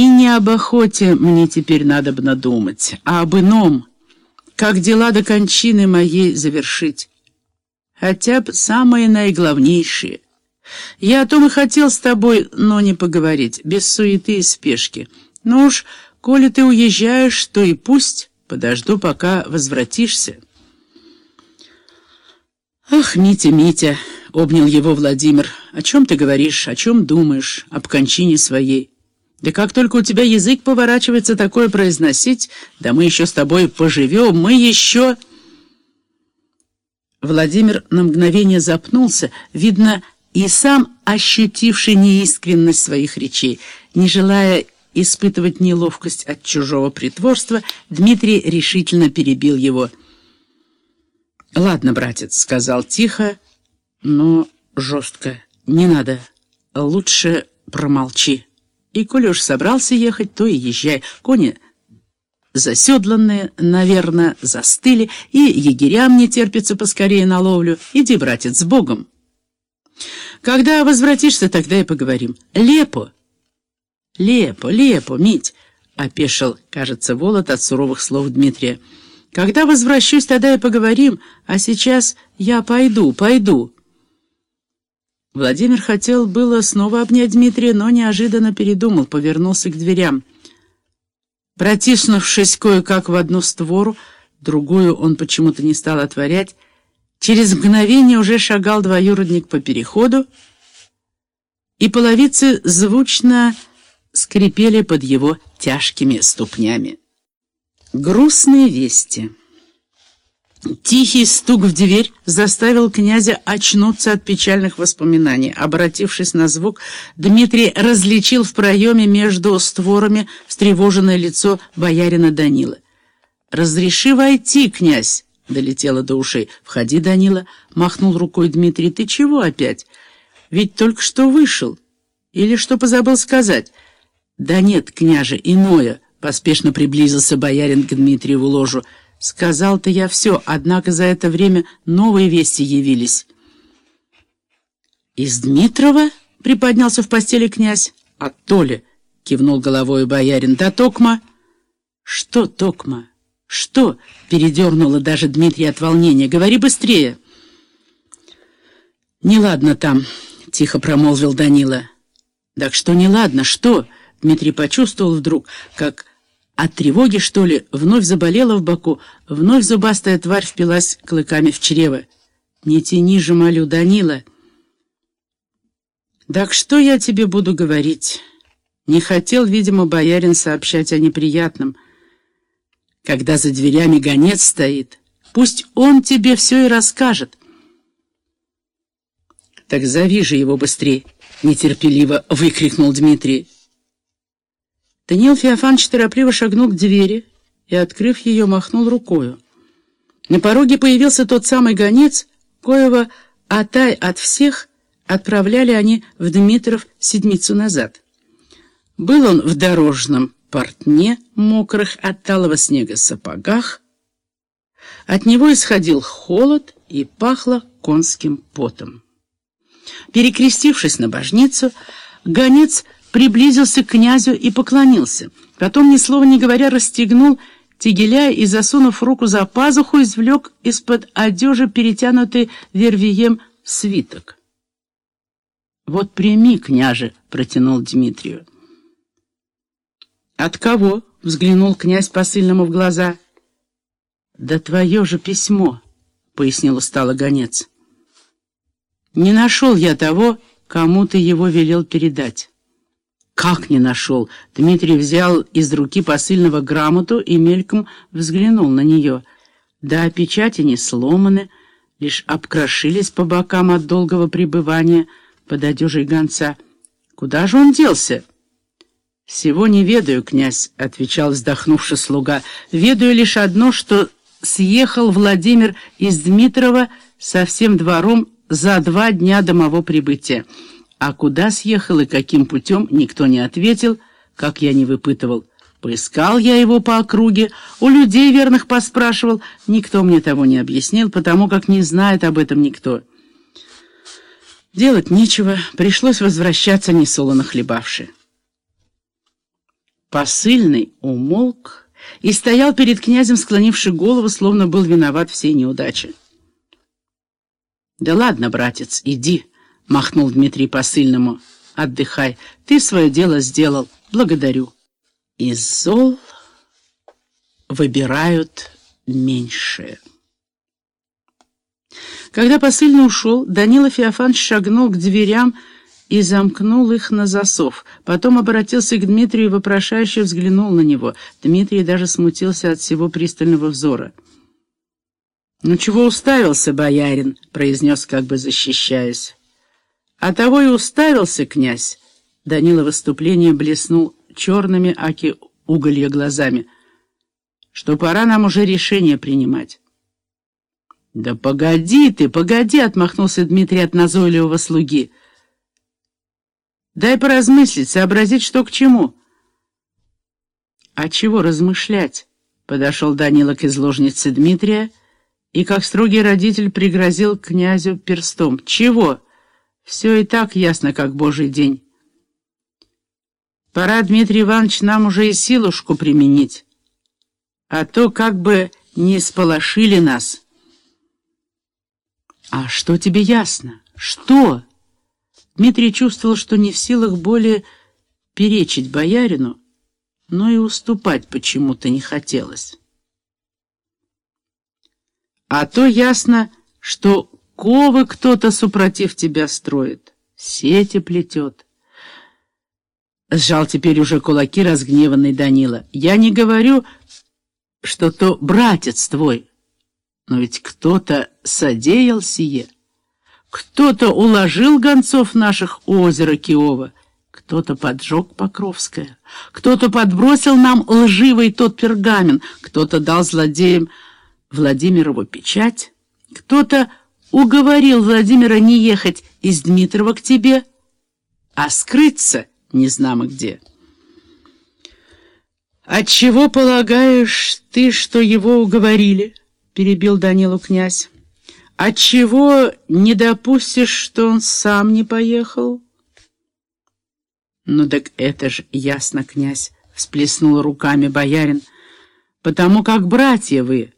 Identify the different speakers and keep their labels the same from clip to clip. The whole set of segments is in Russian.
Speaker 1: И не об охоте мне теперь надо бы надумать, а об ином, как дела до кончины моей завершить. Хотя бы самые наиглавнейшие. Я о том и хотел с тобой, но не поговорить, без суеты и спешки. Ну уж, коли ты уезжаешь, то и пусть, подожду, пока возвратишься. «Ах, Митя, Митя!» — обнял его Владимир. «О чем ты говоришь, о чем думаешь, об кончине своей?» Да как только у тебя язык поворачивается такое произносить, да мы еще с тобой поживем, мы еще...» Владимир на мгновение запнулся, видно, и сам ощутивший неискренность своих речей. Не желая испытывать неловкость от чужого притворства, Дмитрий решительно перебил его. «Ладно, братец», — сказал тихо, но жестко. «Не надо. Лучше промолчи». И коли уж собрался ехать, то и езжай. Кони заседланные, наверное, застыли, и егерям не терпится поскорее на ловлю. Иди, братец, с Богом. Когда возвратишься, тогда и поговорим. Лепо. Лепо, лепо, Мить, — опешил, кажется, Волод от суровых слов Дмитрия. Когда возвращусь, тогда и поговорим, а сейчас я пойду, пойду. Владимир хотел было снова обнять Дмитрия, но неожиданно передумал, повернулся к дверям. Протиснувшись кое-как в одну створу, другую он почему-то не стал отворять, через мгновение уже шагал двоюродник по переходу, и половицы звучно скрипели под его тяжкими ступнями. Грустные вести. Тихий стук в дверь заставил князя очнуться от печальных воспоминаний. Обратившись на звук, Дмитрий различил в проеме между створами встревоженное лицо боярина Данила. «Разреши войти, князь!» — долетело до ушей. «Входи, Данила!» — махнул рукой Дмитрий. «Ты чего опять? Ведь только что вышел. Или что позабыл сказать?» «Да нет, княже, иное!» — поспешно приблизился боярин к Дмитриеву ложу. Сказал-то я все, однако за это время новые вести явились. «Из Дмитрова?» — приподнялся в постели князь. «А то ли!» — кивнул головой боярин. «Да Токма?» «Что Токма? Что?» — передернула даже Дмитрий от волнения. «Говори быстрее!» «Неладно там», — тихо промолвил Данила. «Так что неладно? Что?» Дмитрий почувствовал вдруг, как от тревоги, что ли, вновь заболела в боку, вновь зубастая тварь впилась клыками в чрево. «Не тяни же, молю, Данила!» «Так что я тебе буду говорить?» Не хотел, видимо, боярин сообщать о неприятном. Когда за дверями гонец стоит, пусть он тебе все и расскажет. «Так зови же его быстрее!» — нетерпеливо выкрикнул Дмитрий. Даниил Феофанович торопливо шагнул к двери и, открыв ее, махнул рукою. На пороге появился тот самый гонец, коего отай от всех отправляли они в Дмитров седмицу назад. Был он в дорожном портне, мокрых от талого снега сапогах. От него исходил холод и пахло конским потом. Перекрестившись на божницу, гонец приблизился к князю и поклонился. Потом, ни слова не говоря, расстегнул тегеля и, засунув руку за пазуху, извлек из-под одежи перетянутый вервием свиток. «Вот прими, княже», — протянул Дмитрию. «От кого?» — взглянул князь посыльному в глаза. «Да твое же письмо», — пояснил устало гонец. «Не нашел я того, кому ты его велел передать». Как не нашел? Дмитрий взял из руки посыльного грамоту и мельком взглянул на нее. Да, печати не сломаны, лишь обкрошились по бокам от долгого пребывания под одежей гонца. Куда же он делся? «Всего не ведаю, князь», — отвечал вздохнувший слуга. «Ведаю лишь одно, что съехал Владимир из Дмитрова со всем двором за два дня до моего прибытия». А куда съехал и каким путем, никто не ответил, как я не выпытывал. Поискал я его по округе, у людей верных поспрашивал, никто мне того не объяснил, потому как не знает об этом никто. Делать нечего, пришлось возвращаться несолоно хлебавши. Посыльный умолк и стоял перед князем, склонивший голову, словно был виноват всей неудаче. «Да ладно, братец, иди», — махнул Дмитрий посыльному. «Отдыхай, ты свое дело сделал, благодарю». Из зол выбирают меньшее. Когда посыльный ушел, Данила Феофан шагнул к дверям и замкнул их на засов. Потом обратился к Дмитрию и вопрошающе взглянул на него. Дмитрий даже смутился от всего пристального взора. «Ну чего уставился, боярин?» — произнес, как бы защищаясь. «А того и уставился, князь!» Данила выступление блеснул черными аки уголья глазами. «Что пора нам уже решение принимать». «Да погоди ты, погоди!» — отмахнулся Дмитрий от назойливого слуги. «Дай поразмыслить, сообразить, что к чему». «А чего размышлять?» — подошел Данила к изложнице Дмитрия и, как строгий родитель, пригрозил князю перстом. «Чего? Все и так ясно, как божий день. Пора, Дмитрий Иванович, нам уже и силушку применить, а то как бы не сполошили нас». «А что тебе ясно? Что?» Дмитрий чувствовал, что не в силах более перечить боярину, но и уступать почему-то не хотелось. «А то ясно, что ковы кто-то супротив тебя строит, сети плетет». Сжал теперь уже кулаки разгневанный Данила. «Я не говорю, что то братец твой». Но ведь кто-то содеял сие. Кто-то уложил гонцов наших у озера Киова, кто-то поджег Покровское, кто-то подбросил нам лживый тот пергамент, кто-то дал злодеям Владимирову печать, кто-то уговорил Владимира не ехать из Дмитрова к тебе, а скрыться незнамо где. «Отчего полагаешь ты, что его уговорили?» — перебил Данилу князь. «Отчего не допустишь, что он сам не поехал?» «Ну так это ж ясно, князь», — всплеснул руками боярин, «потому как братья вы,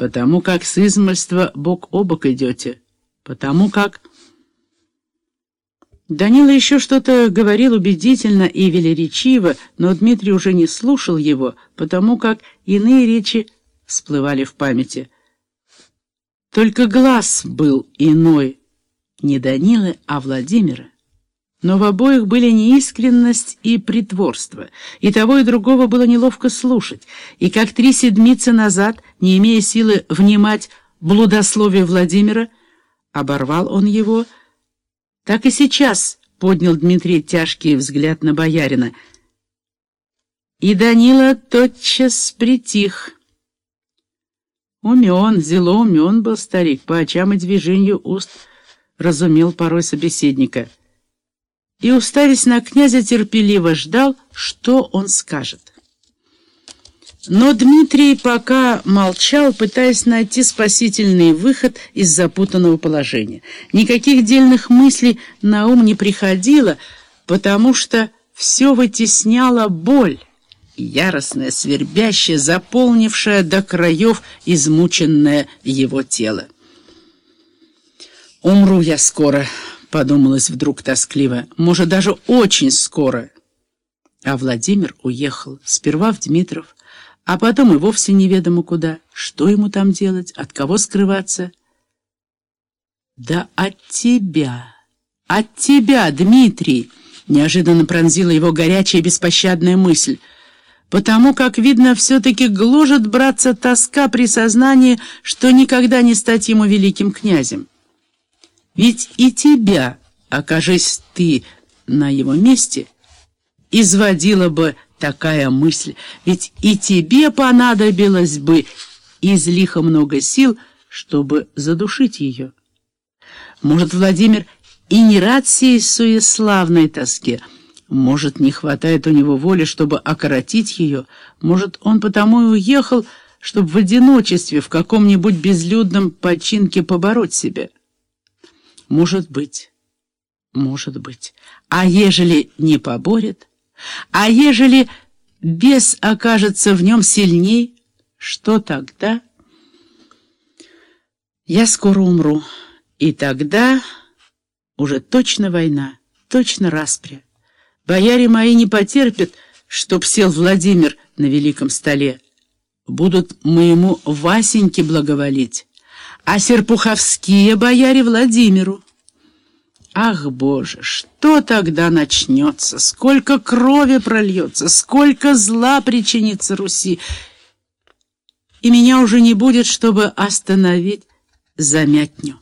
Speaker 1: потому как с измольства бок о бок идете, потому как...» Данила еще что-то говорил убедительно и велеречиво, но Дмитрий уже не слушал его, потому как иные речи всплывали в памяти. Только глаз был иной, не Данилы, а Владимира. Но в обоих были неискренность и притворство, и того и другого было неловко слушать, и как три седмицы назад, не имея силы внимать блудословие Владимира, оборвал он его, так и сейчас поднял Дмитрий тяжкий взгляд на боярина. И Данила тотчас притих, Умен, зело умен был старик, по очам и движению уст разумел порой собеседника. И, уставясь на князя, терпеливо ждал, что он скажет. Но Дмитрий пока молчал, пытаясь найти спасительный выход из запутанного положения. Никаких дельных мыслей на ум не приходило, потому что все вытесняла боль яростное, свербящее, заполнившее до краев измученное его тело. «Умру я скоро», — подумалось вдруг тоскливо, — «может, даже очень скоро». А Владимир уехал сперва в Дмитров, а потом и вовсе неведомо куда. Что ему там делать, от кого скрываться? «Да от тебя, от тебя, Дмитрий!» Неожиданно пронзила его горячая беспощадная мысль — потому как, видно, все-таки гложет братца тоска при сознании, что никогда не стать ему великим князем. Ведь и тебя, окажись ты на его месте, изводила бы такая мысль, ведь и тебе понадобилось бы излихо много сил, чтобы задушить ее. Может, Владимир и не рад сей суеславной тоске, может, не хватает у него воли, чтобы окоротить ее. Может, он потому и уехал, чтобы в одиночестве в каком-нибудь безлюдном починке побороть себя. Может быть, может быть. А ежели не поборет? А ежели бес окажется в нем сильней, что тогда? Я скоро умру, и тогда уже точно война, точно распря. Бояре мои не потерпят, чтоб сел Владимир на великом столе. Будут моему Васеньке благоволить, а серпуховские бояре Владимиру. Ах, Боже, что тогда начнется? Сколько крови прольется, сколько зла причинится Руси! И меня уже не будет, чтобы остановить замятню.